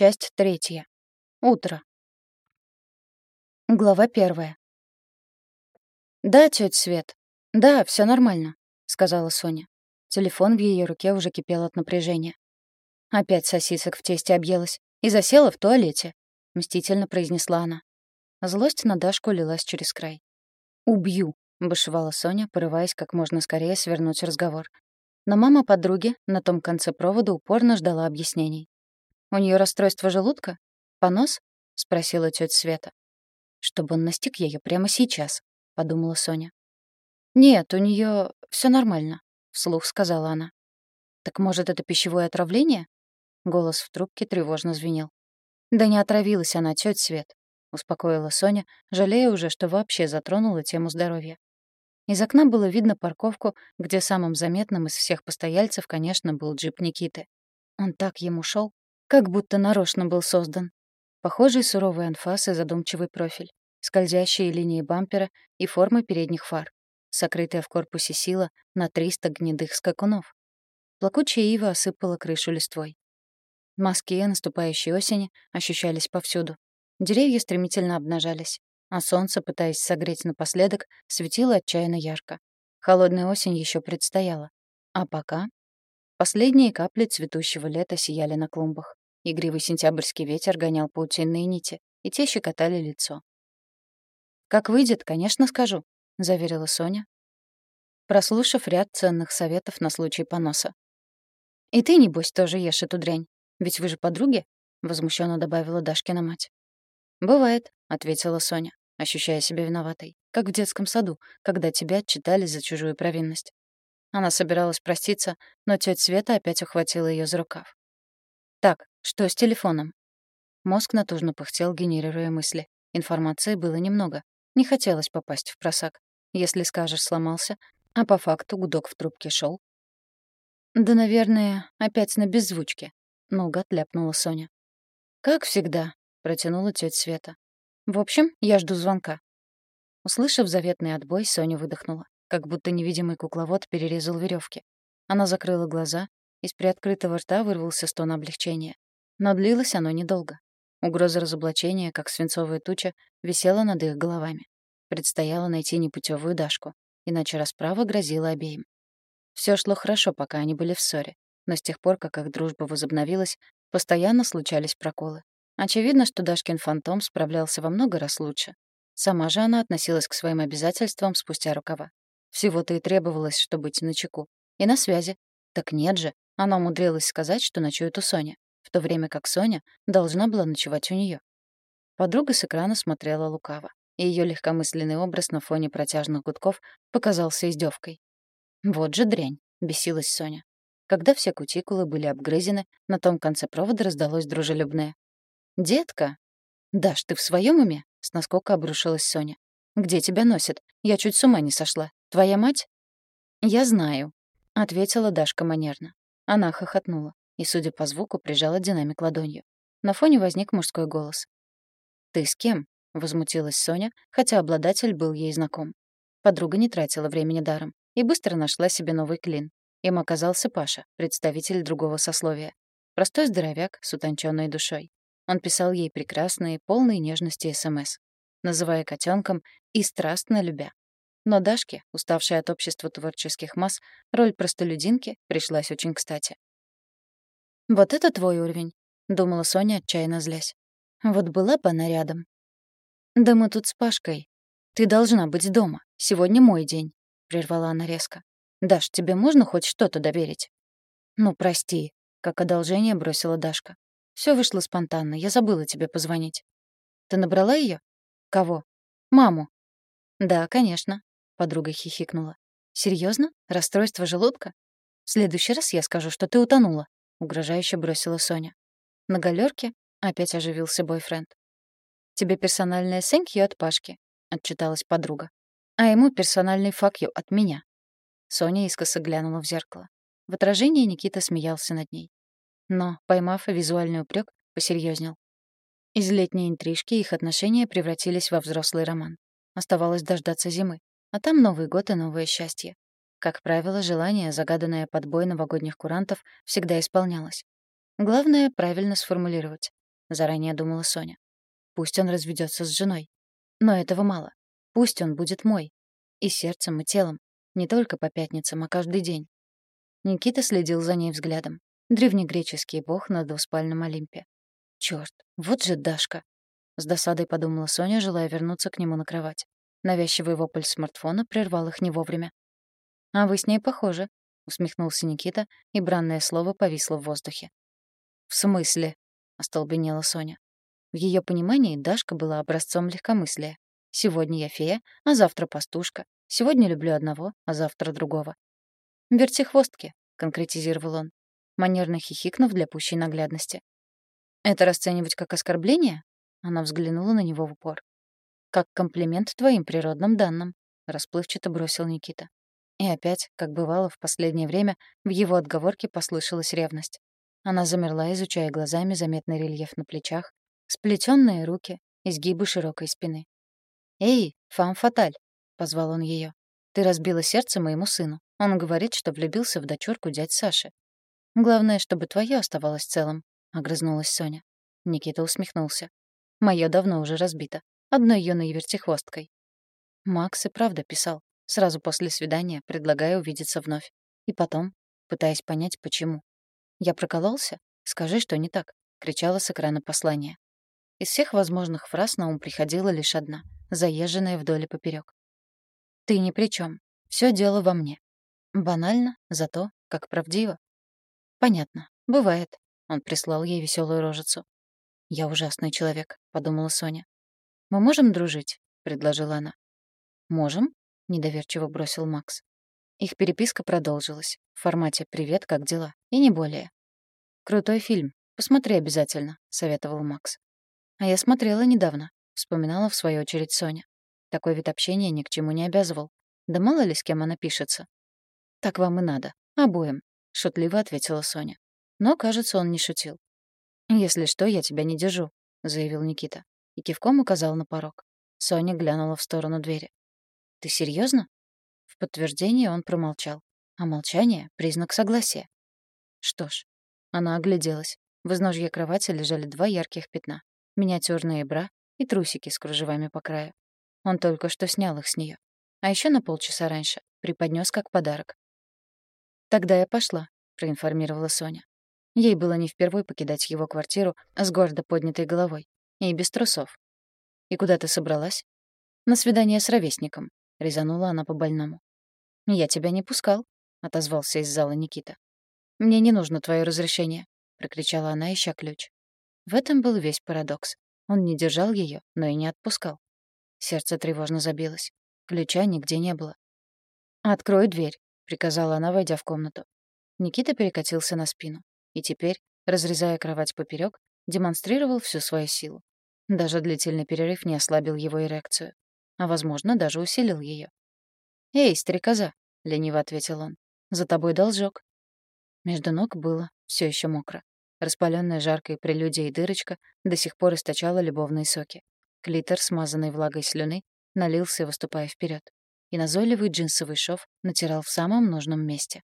Часть третья. Утро. Глава первая. «Да, тётя Свет. Да, всё нормально», — сказала Соня. Телефон в её руке уже кипел от напряжения. Опять сосисок в тесте объелась и засела в туалете, — мстительно произнесла она. Злость на Дашку лилась через край. «Убью», — бушевала Соня, порываясь как можно скорее свернуть разговор. Но мама подруги на том конце провода упорно ждала объяснений. «У неё расстройство желудка? Понос?» — спросила тётя Света. «Чтобы он настиг её прямо сейчас», — подумала Соня. «Нет, у неё всё нормально», — вслух сказала она. «Так, может, это пищевое отравление?» Голос в трубке тревожно звенел. «Да не отравилась она, тётя Свет», — успокоила Соня, жалея уже, что вообще затронула тему здоровья. Из окна было видно парковку, где самым заметным из всех постояльцев, конечно, был джип Никиты. Он так ему шел, как будто нарочно был создан. Похожий суровый анфас и задумчивый профиль, скользящие линии бампера и формы передних фар, сокрытая в корпусе сила на 300 гнедых скакунов. Плакучая ива осыпала крышу листвой. Маски наступающей осени ощущались повсюду. Деревья стремительно обнажались, а солнце, пытаясь согреть напоследок, светило отчаянно ярко. Холодная осень еще предстояла. А пока... Последние капли цветущего лета сияли на клумбах. Игривый сентябрьский ветер гонял паутинные нити, и те щекотали лицо. «Как выйдет, конечно, скажу», — заверила Соня, прослушав ряд ценных советов на случай поноса. «И ты, небось, тоже ешь эту дрянь. Ведь вы же подруги?» — возмущенно добавила Дашкина мать. «Бывает», — ответила Соня, ощущая себя виноватой, как в детском саду, когда тебя отчитали за чужую провинность. Она собиралась проститься, но тётя Света опять ухватила её за рукав. «Так, что с телефоном?» Мозг натужно пыхтел, генерируя мысли. Информации было немного. Не хотелось попасть в просак. Если скажешь, сломался, а по факту гудок в трубке шёл. «Да, наверное, опять на беззвучке», — наугад ляпнула Соня. «Как всегда», — протянула тётя Света. «В общем, я жду звонка». Услышав заветный отбой, Соня выдохнула, как будто невидимый кукловод перерезал веревки. Она закрыла глаза, из приоткрытого рта вырвался стон облегчения. Но длилось оно недолго. Угроза разоблачения, как свинцовая туча, висела над их головами. Предстояло найти непутевую Дашку, иначе расправа грозила обеим. Все шло хорошо, пока они были в ссоре но с тех пор, как их дружба возобновилась, постоянно случались проколы. Очевидно, что Дашкин фантом справлялся во много раз лучше. Сама же она относилась к своим обязательствам спустя рукава. Всего-то и требовалось, чтобы быть начеку. И на связи. Так нет же, она умудрилась сказать, что ночует у Сони, в то время как Соня должна была ночевать у нее. Подруга с экрана смотрела лукаво, и ее легкомысленный образ на фоне протяжных гудков показался издевкой. «Вот же дрянь», — бесилась Соня. Когда все кутикулы были обгрызены, на том конце провода раздалось дружелюбное. «Детка!» «Даш, ты в своем уме?» — с наскока обрушилась Соня. «Где тебя носит? Я чуть с ума не сошла. Твоя мать?» «Я знаю», — ответила Дашка манерно. Она хохотнула и, судя по звуку, прижала динамик ладонью. На фоне возник мужской голос. «Ты с кем?» — возмутилась Соня, хотя обладатель был ей знаком. Подруга не тратила времени даром и быстро нашла себе новый клин. Им оказался Паша, представитель другого сословия. Простой здоровяк с утонченной душой. Он писал ей прекрасные, полные нежности СМС, называя котенком и страстно любя. Но Дашке, уставшей от общества творческих масс, роль простолюдинки пришлась очень кстати. «Вот это твой уровень», — думала Соня, отчаянно злясь. «Вот была бы она рядом». «Да мы тут с Пашкой. Ты должна быть дома. Сегодня мой день», — прервала она резко. «Даш, тебе можно хоть что-то доверить?» «Ну, прости», — как одолжение бросила Дашка. Все вышло спонтанно, я забыла тебе позвонить». «Ты набрала ее? «Кого?» «Маму». «Да, конечно», — подруга хихикнула. Серьезно? Расстройство желудка? В следующий раз я скажу, что ты утонула», — угрожающе бросила Соня. На галерке опять оживился бойфренд. «Тебе персональное you от Пашки», — отчиталась подруга. «А ему персональный you от меня». Соня искоса глянула в зеркало. В отражении Никита смеялся над ней. Но, поймав визуальный упрек, посерьезнел. Из летней интрижки их отношения превратились во взрослый роман. Оставалось дождаться зимы, а там Новый год и новое счастье. Как правило, желание, загаданное под бой новогодних курантов, всегда исполнялось. Главное — правильно сформулировать. — заранее думала Соня. «Пусть он разведется с женой. Но этого мало. Пусть он будет мой. И сердцем, и телом. Не только по пятницам, а каждый день». Никита следил за ней взглядом. Древнегреческий бог на двуспальном Олимпе. Чёрт, вот же Дашка. С досадой подумала Соня, желая вернуться к нему на кровать. Навязчивый вопль смартфона прервал их не вовремя. «А вы с ней похожи», — усмехнулся Никита, и бранное слово повисло в воздухе. «В смысле?» — остолбенела Соня. В ее понимании Дашка была образцом легкомыслия. «Сегодня я фея, а завтра пастушка. Сегодня люблю одного, а завтра другого». «Вертихвостки», — конкретизировал он, манерно хихикнув для пущей наглядности. «Это расценивать как оскорбление?» Она взглянула на него в упор. «Как комплимент твоим природным данным», — расплывчато бросил Никита. И опять, как бывало в последнее время, в его отговорке послышалась ревность. Она замерла, изучая глазами заметный рельеф на плечах, сплетенные руки, изгибы широкой спины. «Эй, фам фаталь!» — позвал он ее. «Ты разбила сердце моему сыну. Он говорит, что влюбился в дочурку дядь Саши. Главное, чтобы твое оставалось целым», — огрызнулась Соня. Никита усмехнулся. «Моё давно уже разбито. Одной юной вертихвосткой». Макс и правда писал сразу после свидания, предлагая увидеться вновь. И потом, пытаясь понять, почему. «Я прокололся? Скажи, что не так», — кричала с экрана послание. Из всех возможных фраз на ум приходила лишь одна, заезженная вдоль и поперёк. «Ты ни при чем. Все дело во мне». Банально, зато как правдиво. «Понятно. Бывает». Он прислал ей веселую рожицу. «Я ужасный человек», — подумала Соня. «Мы можем дружить?» — предложила она. «Можем?» — недоверчиво бросил Макс. Их переписка продолжилась. В формате «Привет, как дела?» и не более. «Крутой фильм. Посмотри обязательно», — советовал Макс. «А я смотрела недавно», — вспоминала в свою очередь Соня. Такой вид общения ни к чему не обязывал. Да мало ли с кем она пишется. «Так вам и надо. Обоим», — шутливо ответила Соня. Но, кажется, он не шутил. «Если что, я тебя не держу», — заявил Никита. И кивком указал на порог. Соня глянула в сторону двери. «Ты серьезно? В подтверждение он промолчал. А молчание — признак согласия. Что ж, она огляделась. В изножье кровати лежали два ярких пятна. Миниатюрные бра и трусики с кружевами по краю. Он только что снял их с нее. А еще на полчаса раньше преподнес как подарок. «Тогда я пошла», — проинформировала Соня. Ей было не впервой покидать его квартиру с гордо поднятой головой. И без трусов. «И куда ты собралась?» «На свидание с ровесником», — резанула она по-больному. «Я тебя не пускал», — отозвался из зала Никита. «Мне не нужно твое разрешение», — прокричала она, ища ключ. В этом был весь парадокс. Он не держал ее, но и не отпускал. Сердце тревожно забилось. Ключа нигде не было. «Открой дверь», — приказала она, войдя в комнату. Никита перекатился на спину. И теперь, разрезая кровать поперек, демонстрировал всю свою силу. Даже длительный перерыв не ослабил его эрекцию а, возможно, даже усилил ее. «Эй, стрекоза!» — лениво ответил он. «За тобой должок». Между ног было все еще мокро. Распаленная жаркой прелюдией дырочка до сих пор источала любовные соки. Клитор, смазанный влагой слюны, налился, выступая вперед, и назойливый джинсовый шов натирал в самом нужном месте.